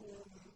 Hallelujah.